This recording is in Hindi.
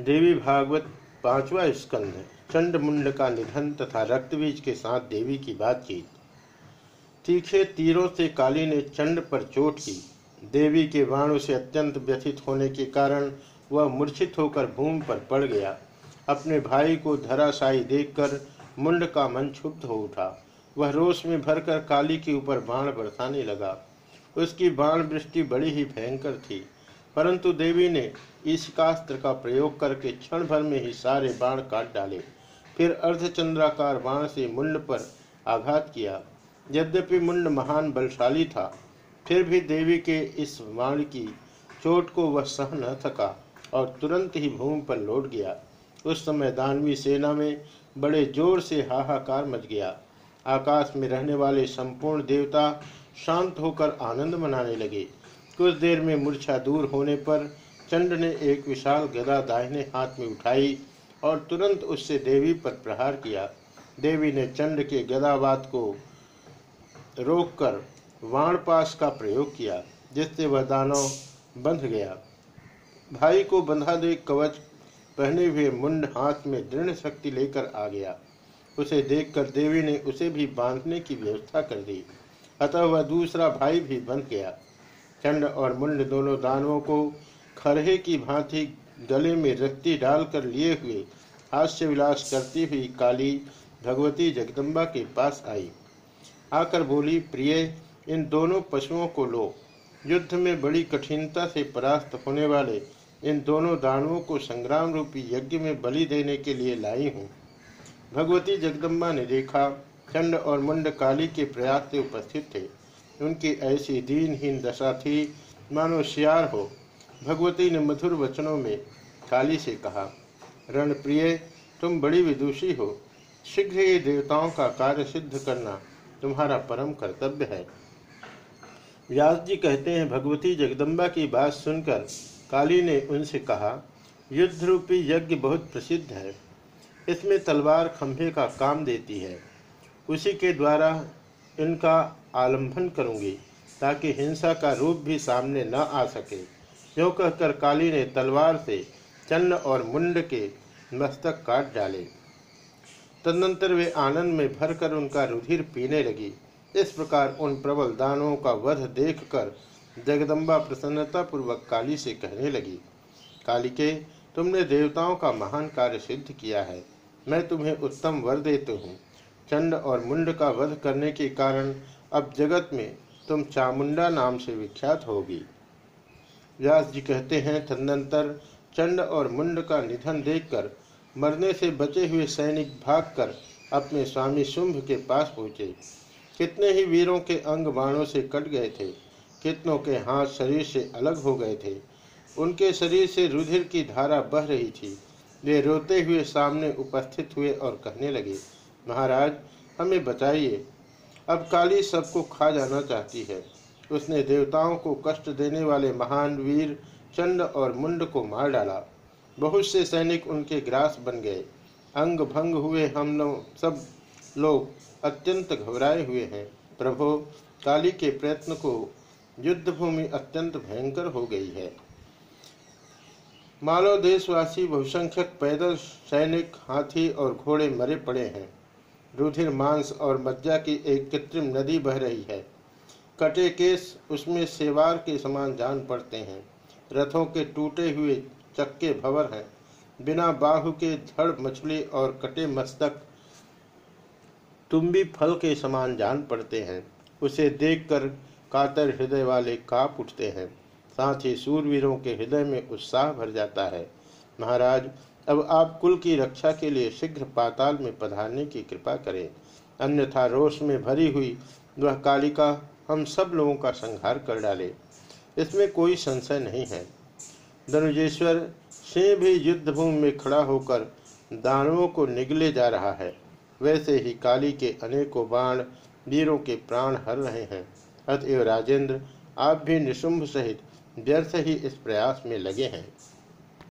देवी भागवत पांचवा स्कंध चंड मुंड का निधन तथा रक्तबीज के साथ देवी की बातचीत। तीखे तीरों से काली ने चंड पर चोट की। देवी के बाणों से अत्यंत व्यथित होने के कारण वह मूर्छित होकर भूमि पर पड़ गया। अपने भाई को धराशायी देखकर मुंड का मन क्षुब्ध हो उठा। वह रोष में भरकर काली के ऊपर बाण बरसाने लगा। उसकी बाण वृष्टि बड़ी ही भयंकर थी। परंतु देवी ने ईशकास्त्र का प्रयोग करके क्षण भर में ही सारे बाण काट डाले। फिर अर्धचंद्राकार बाण से मुंड पर आघात किया। यद्यपि मुंड महान बलशाली था, फिर भी देवी के इस बाण की चोट को वह सह न थका और तुरंत ही भूमि पर लौट गया। उस समय दानवी सेना में बड़े ज़ोर से हाहाकार मच गया। आकाश में रहने वाले संपूर्ण देवता शांत होकर आनंद मनाने लगे। कुछ देर में मूर्छा दूर होने पर चंड ने एक विशाल गदा दाहिने हाथ में उठाई और तुरंत उससे देवी पर प्रहार किया। देवी ने चंड के गदावाद को रोककर वाणपास का प्रयोग किया, जिससे वह दानव बंध गया। भाई को बंधा दे कवच पहने हुए मुंड हाथ में दृढ़ शक्ति लेकर आ गया। उसे देखकर देवी ने उसे भी बांधने की व्यवस्था कर दी। अतः वह दूसरा भाई भी बंध गया। चंड और मुंड दोनों दानवों को खरहे की भांति गले में रत्ती डालकर लिए हुए हास्य विलास करती हुई काली भगवती जगदम्बा के पास आई। आकर बोली, प्रिय, इन दोनों पशुओं को लो। युद्ध में बड़ी कठिनता से परास्त होने वाले इन दोनों दानवों को संग्राम रूपी यज्ञ में बलि देने के लिए लाई हूँ। भगवती जगदम्बा ने देखा, चंड और मुंड काली के प्रयास से उपस्थित थे। उनकी ऐसी दीनहीन दशा थी, मानो शियार हो। भगवती ने मधुर वचनों में काली से कहा, रणप्रिय, तुम बड़ी विदुषी हो। शीघ्र ही देवताओं का कार्य सिद्ध करना तुम्हारा परम कर्तव्य है। व्यास जी कहते हैं, भगवती जगदम्बा की बात सुनकर काली ने उनसे कहा युद्ध रूपी यज्ञ बहुत प्रसिद्ध है। इसमें तलवार, खंभे का काम देती है। उसी के द्वारा इनका आलंबन करूँगी, ताकि हिंसा का रूप भी सामने न आ सके। जो कहकर काली ने तलवार से चन्न और मुंड के मस्तक काट डाले। तदनंतर वे आनंद में भरकर उनका रुधिर पीने लगी। इस प्रकार उन प्रबल दानों का वध देखकर जगदम्बा प्रसन्नता पूर्वक काली से कहने लगी काली के तुमने देवताओं का महान कार्य सिद्ध किया है। मैं तुम्हें उत्तम वर देते हूँ। चंड और मुंड का वध करने के कारण अब जगत में तुम चामुंडा नाम से विख्यात होगी। व्यास जी कहते हैं, तदनंतर चंड और मुंड का निधन देखकर, मरने से बचे हुए सैनिक भागकर अपने स्वामी शुंभ के पास पहुँचे। कितने ही वीरों के अंग बाणों से कट गए थे, कितनों के हाथ शरीर से अलग हो गए थे। उनके शरीर से रुधिर की धारा बह रही थी। वे रोते हुए सामने उपस्थित हुए और कहने लगे महाराज, हमें बचाइए अब काली सबको खा जाना चाहती है। उसने देवताओं को कष्ट देने वाले महान वीर चंड और मुंड को मार डाला। बहुत से सैनिक उनके ग्रास बन गए। अंग भंग हुए हम लोग, सब लोग अत्यंत घबराए हुए हैं। प्रभो, काली के प्रयत्न को युद्ध भूमि अत्यंत भयंकर हो गई है। मालव देशवासी बहुसंख्यक पैदल सैनिक, हाथी और घोड़े मरे पड़े हैं। रुधिर मांस और मज्जा की एक कृत्रिम नदी बह रही है। कटे केस उसमें सेवार के समान जान पड़ते हैं। रथों के टूटे हुए चक्के भवर हैं। बिना बाहु के धड़ मछली और कटे मस्तक तुम्बी फल के समान जान पड़ते हैं। उसे देखकर कातर हृदय वाले काप उठते हैं। साथ ही सूरवीरों के हृदय में उत्साह भर जाता है। महाराज अब आप कुल की रक्षा के लिए शीघ्र पाताल में पधारने की कृपा करें। अन्यथा रोष में भरी हुई वह कालिका हम सब लोगों का संहार कर डाले। इसमें कोई संशय नहीं है। धनुजेश्वर सिंह भी युद्ध भूमि में खड़ा होकर दानवों को निगले जा रहा है। वैसे ही काली के अनेकों बाण वीरों के प्राण हर रहे हैं। अतएव राजेंद्र, आप भी निशुंभ सहित व्यर्थ ही इस प्रयास में लगे हैं।